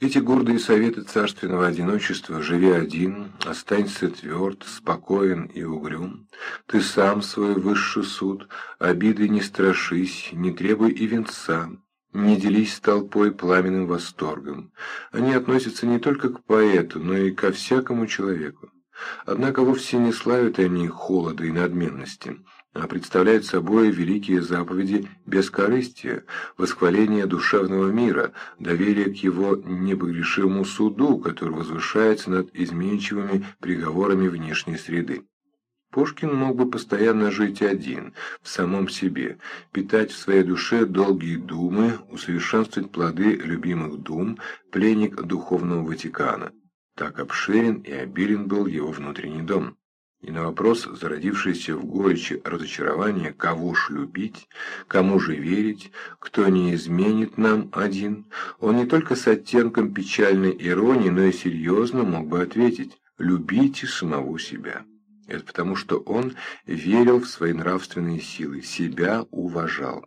Эти гордые советы царственного одиночества «Живи один, останься тверд, спокоен и угрюм, ты сам свой высший суд, обиды не страшись, не требуй и венца, не делись с толпой пламенным восторгом». Они относятся не только к поэту, но и ко всякому человеку. Однако вовсе не славят они холода и надменности – а представляют собой великие заповеди бескорыстия, восхваления душевного мира, доверие к его непогрешимому суду, который возвышается над изменчивыми приговорами внешней среды. Пушкин мог бы постоянно жить один, в самом себе, питать в своей душе долгие думы, усовершенствовать плоды любимых дум, пленник духовного Ватикана. Так обширен и обилен был его внутренний дом. И на вопрос, зародившийся в горечи разочарования, кого ж любить, кому же верить, кто не изменит нам один, он не только с оттенком печальной иронии, но и серьезно мог бы ответить «любите самого себя». Это потому, что он верил в свои нравственные силы, себя уважал.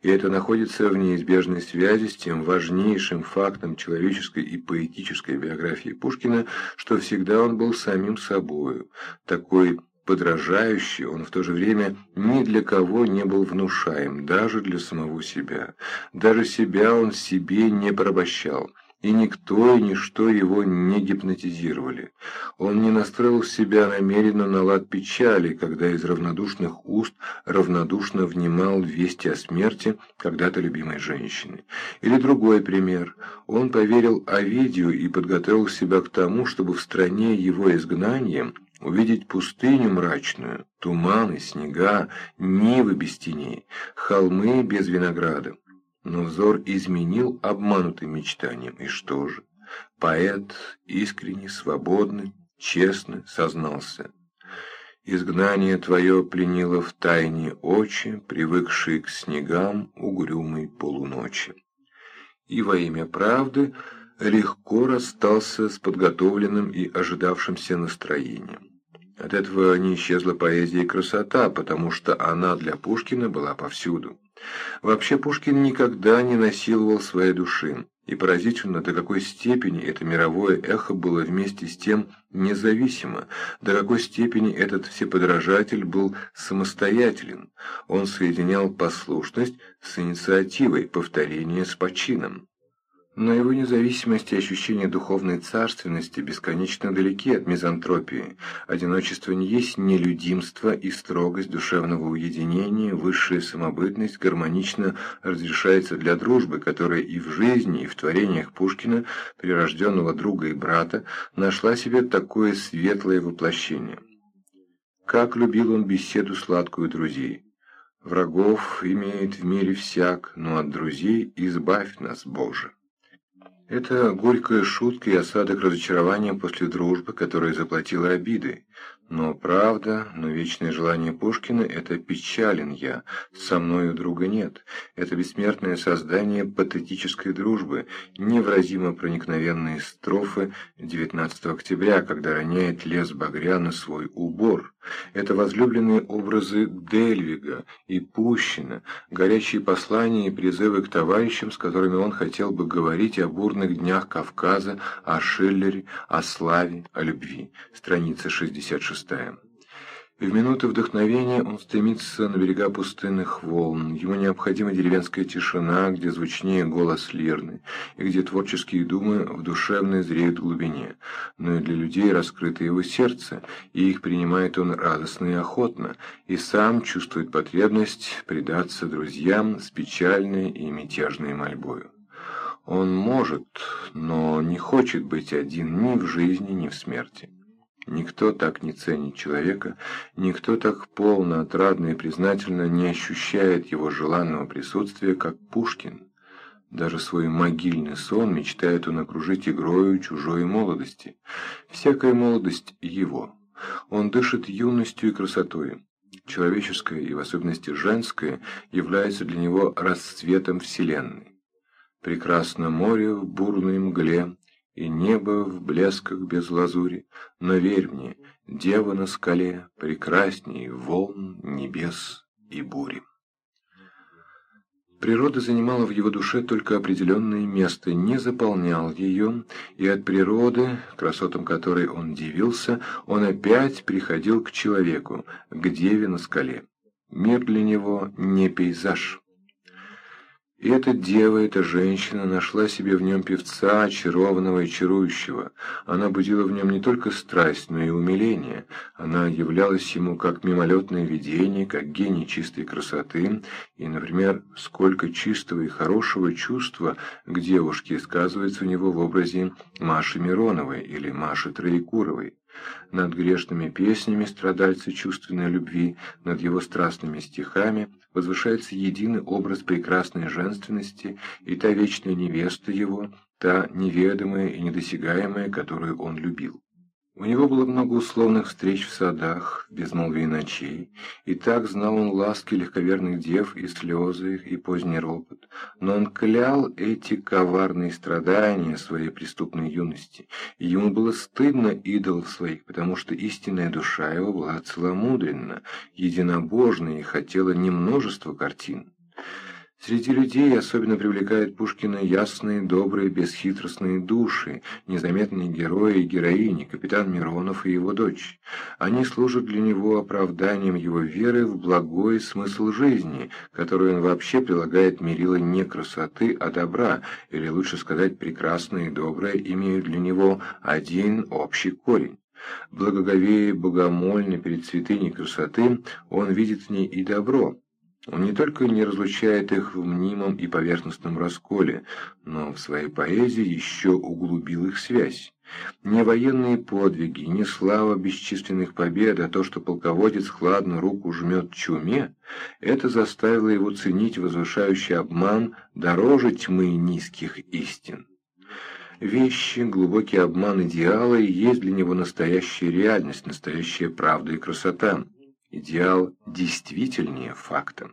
И это находится в неизбежной связи с тем важнейшим фактом человеческой и поэтической биографии Пушкина, что всегда он был самим собою, такой подражающий, он в то же время ни для кого не был внушаем, даже для самого себя. Даже себя он себе не порабощал и никто и ничто его не гипнотизировали. Он не настроил себя намеренно на лад печали, когда из равнодушных уст равнодушно внимал вести о смерти когда-то любимой женщины. Или другой пример. Он поверил Овидию и подготовил себя к тому, чтобы в стране его изгнания увидеть пустыню мрачную, туманы, снега, нивы без теней, холмы без винограда. Но взор изменил обманутым мечтанием, и что же? Поэт искренне, свободный, честно сознался. Изгнание твое пленило в тайне очи, привыкшие к снегам угрюмой полуночи. И во имя правды легко расстался с подготовленным и ожидавшимся настроением. От этого не исчезла поэзия и красота, потому что она для Пушкина была повсюду. Вообще Пушкин никогда не насиловал своей души, и поразительно, до какой степени это мировое эхо было вместе с тем независимо, до какой степени этот всеподражатель был самостоятелен. Он соединял послушность с инициативой, повторение с почином. Но его независимость и ощущение духовной царственности бесконечно далеки от мизантропии. Одиночество не есть нелюдимство и строгость душевного уединения, высшая самобытность гармонично разрешается для дружбы, которая и в жизни, и в творениях Пушкина, прирожденного друга и брата, нашла себе такое светлое воплощение. Как любил он беседу сладкую друзей. Врагов имеет в мире всяк, но от друзей избавь нас, Боже. Это горькая шутка и осадок разочарования после дружбы, которая заплатила обидой. Но правда, но вечное желание Пушкина – это печален я, со мною друга нет. Это бессмертное создание патетической дружбы, невразимо проникновенные строфы 19 октября, когда роняет лес Багряна свой убор. Это возлюбленные образы Дельвига и Пущина, горячие послания и призывы к товарищам, с которыми он хотел бы говорить о бурных днях Кавказа, о Шиллере, о славе, о любви. Страница 66 шестая. В минуты вдохновения он стремится на берега пустынных волн. Ему необходима деревенская тишина, где звучнее голос лирны, и где творческие думы в душевной зреют глубине. Но и для людей раскрыто его сердце, и их принимает он радостно и охотно, и сам чувствует потребность предаться друзьям с печальной и мятежной мольбою. Он может, но не хочет быть один ни в жизни, ни в смерти. Никто так не ценит человека, никто так полно, отрадно и признательно не ощущает его желанного присутствия, как Пушкин. Даже свой могильный сон мечтает он окружить игрою чужой молодости. Всякая молодость его. Он дышит юностью и красотой. Человеческое и в особенности женское является для него расцветом вселенной. Прекрасно море в бурной мгле, и небо в блесках без лазури, но верь мне, дева на скале прекрасней волн, небес и бури. Природа занимала в его душе только определенное место, не заполнял ее, и от природы, красотам которой он дивился, он опять приходил к человеку, к деве на скале. Мир для него не пейзаж. И эта дева, эта женщина нашла себе в нем певца, очарованного и чарующего. Она будила в нем не только страсть, но и умиление. Она являлась ему как мимолетное видение, как гений чистой красоты. И, например, сколько чистого и хорошего чувства к девушке сказывается у него в образе Маши Мироновой или Маши Троекуровой. Над грешными песнями страдальца чувственной любви, над его страстными стихами возвышается единый образ прекрасной женственности и та вечная невеста его, та неведомая и недосягаемая, которую он любил. У него было много условных встреч в садах, в безмолвии ночей, и так знал он ласки легковерных дев и слезы их, и поздний ропот, но он клял эти коварные страдания своей преступной юности, и ему было стыдно идолов своих, потому что истинная душа его была целомудренна, единобожна и хотела не множество картин. Среди людей особенно привлекают Пушкина ясные, добрые, бесхитростные души, незаметные герои и героини, капитан Миронов и его дочь. Они служат для него оправданием его веры в благой смысл жизни, который он вообще прилагает мерило не красоты, а добра, или лучше сказать, прекрасное и доброе имеют для него один общий корень. Благоговея богомольно перед святыней красоты, он видит в ней и добро, он не только не разлучает их в мнимом и поверхностном расколе, но в своей поэзии еще углубил их связь. Не военные подвиги, не слава бесчисленных побед, а то, что полководец хладно руку жмет чуме, это заставило его ценить возвышающий обман дороже тьмы низких истин. Вещи, глубокий обман идеала и есть для него настоящая реальность, настоящая правда и красота. Идеал действительнее факта.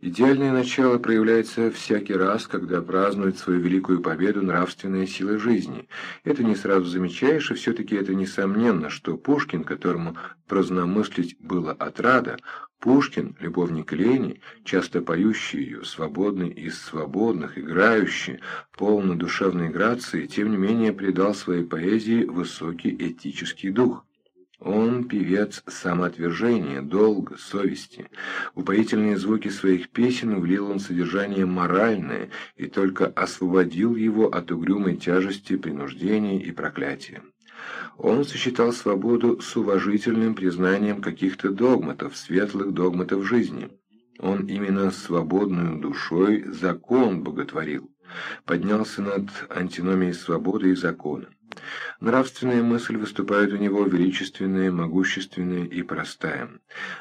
Идеальное начало проявляется всякий раз, когда празднует свою великую победу нравственная сила жизни. Это не сразу замечаешь, и все-таки это несомненно, что Пушкин, которому праздномыслить было отрада, Пушкин, любовник лени, часто поющий ее, свободный из свободных, играющий, полный душевной грации, тем не менее придал своей поэзии высокий этический дух. Он певец самоотвержения, долга, совести. Упоительные звуки своих песен влил он содержание моральное и только освободил его от угрюмой тяжести принуждения и проклятия. Он сочетал свободу с уважительным признанием каких-то догматов, светлых догматов жизни. Он именно свободную душой закон боготворил, поднялся над антиномией свободы и закона. Нравственная мысль выступает у него величественная, могущественная и простая.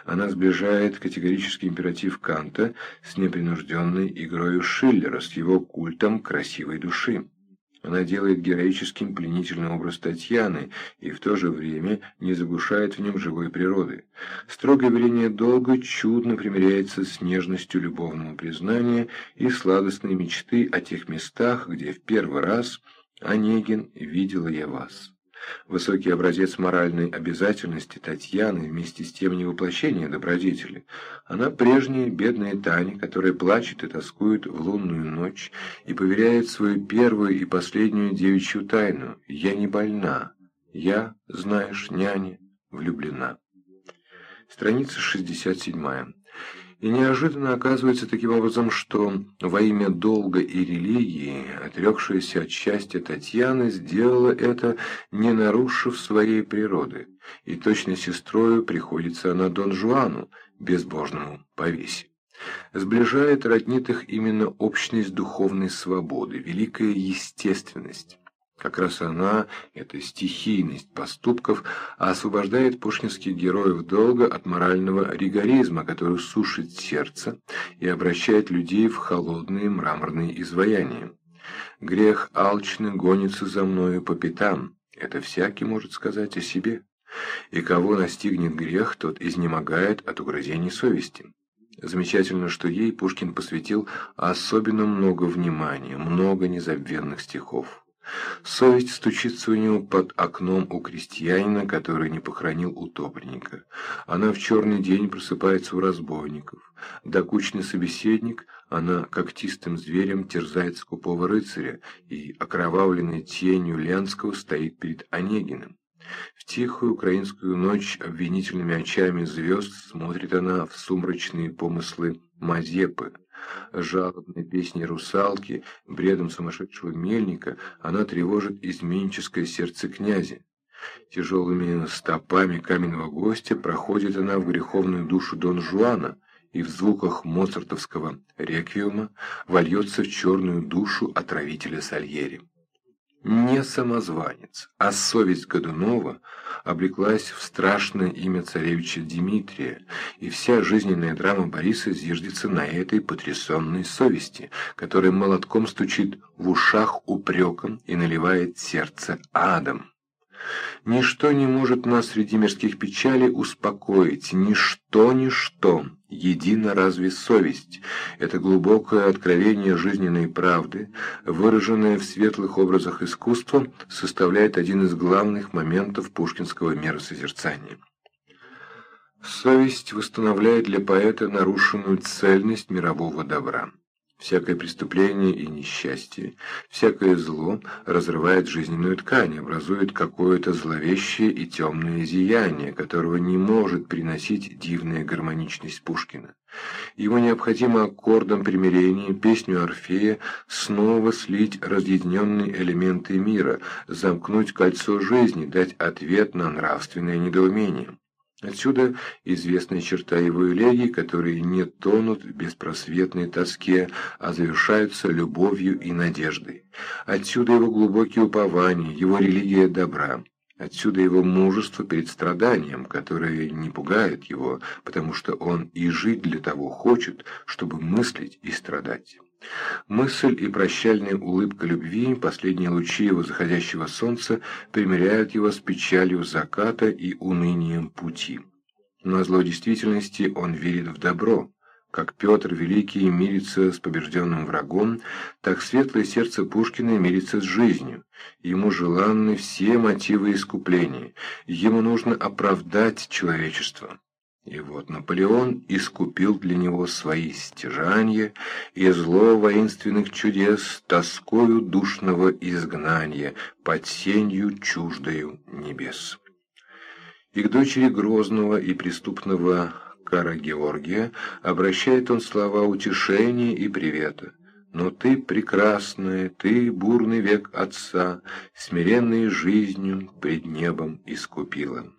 Она сближает категорический императив Канта с непринужденной игрою Шиллера, с его культом красивой души. Она делает героическим пленительный образ Татьяны и в то же время не заглушает в нем живой природы. Строгое веление долга чудно примиряется с нежностью любовного признания и сладостной мечты о тех местах, где в первый раз – Онегин, видела я вас. Высокий образец моральной обязательности Татьяны вместе с тем не воплощение добродетели. Она прежняя бедная Таня, которая плачет и тоскует в лунную ночь и поверяет свою первую и последнюю девичью тайну. «Я не больна. Я, знаешь, няня, влюблена». Страница 67. И неожиданно оказывается таким образом, что во имя долга и религии, отрекшаяся от счастья Татьяна, сделала это, не нарушив своей природы, и точно сестрою приходится она Дон Жуану, безбожному повесе. Сближает роднит их именно общность духовной свободы, великая естественность. Как раз она, эта стихийность поступков, освобождает пушкинских героев долго от морального ригоризма, который сушит сердце и обращает людей в холодные мраморные изваяния. Грех алчный гонится за мною по пятам. Это всякий может сказать о себе. И кого настигнет грех, тот изнемогает от угрызений совести. Замечательно, что ей Пушкин посвятил особенно много внимания, много незабвенных стихов. Совесть стучится у него под окном у крестьянина, который не похоронил утопленника. Она в черный день просыпается у разбойников. Докучный собеседник Она когтистым зверем терзает скупого рыцаря, и окровавленной тенью Ленского стоит перед Онегиным. В тихую украинскую ночь обвинительными очами звезд смотрит она в сумрачные помыслы Мазепы. Жалобной песней русалки, бредом сумасшедшего мельника она тревожит изменческое сердце князя. Тяжелыми стопами каменного гостя проходит она в греховную душу Дон Жуана, и в звуках моцартовского реквиема вольется в черную душу отравителя Сальери. Не самозванец, а совесть Годунова облеклась в страшное имя царевича Дмитрия, и вся жизненная драма Бориса зиждется на этой потрясенной совести, которая молотком стучит в ушах упреком и наливает сердце адом. Ничто не может нас среди мирских печалей успокоить, ничто, ничто, едино разве совесть. Это глубокое откровение жизненной правды, выраженное в светлых образах искусства, составляет один из главных моментов пушкинского миросозерцания. Совесть восстанавливает для поэта нарушенную цельность мирового добра. Всякое преступление и несчастье, всякое зло разрывает жизненную ткань, образует какое-то зловещее и темное зияние, которого не может приносить дивная гармоничность Пушкина. Ему необходимо аккордом примирения, песню Орфея, снова слить разъединенные элементы мира, замкнуть кольцо жизни, дать ответ на нравственное недоумение. Отсюда известная черта его элегий, которые не тонут в беспросветной тоске, а завершаются любовью и надеждой. Отсюда его глубокие упования, его религия добра. Отсюда его мужество перед страданием, которое не пугает его, потому что он и жить для того хочет, чтобы мыслить и страдать. Мысль и прощальная улыбка любви, последние лучи его заходящего солнца, примиряют его с печалью заката и унынием пути. На зло действительности он верит в добро. Как Петр Великий мирится с побежденным врагом, так светлое сердце Пушкина мирится с жизнью. Ему желанны все мотивы искупления. Ему нужно оправдать человечество. И вот Наполеон искупил для него свои стяжания и зло воинственных чудес тоскою душного изгнания под сенью чуждою небес. И к дочери Грозного и преступного Кара Георгия обращает он слова утешения и привета. Но ты прекрасная, ты бурный век отца, смиренный жизнью пред небом искупила.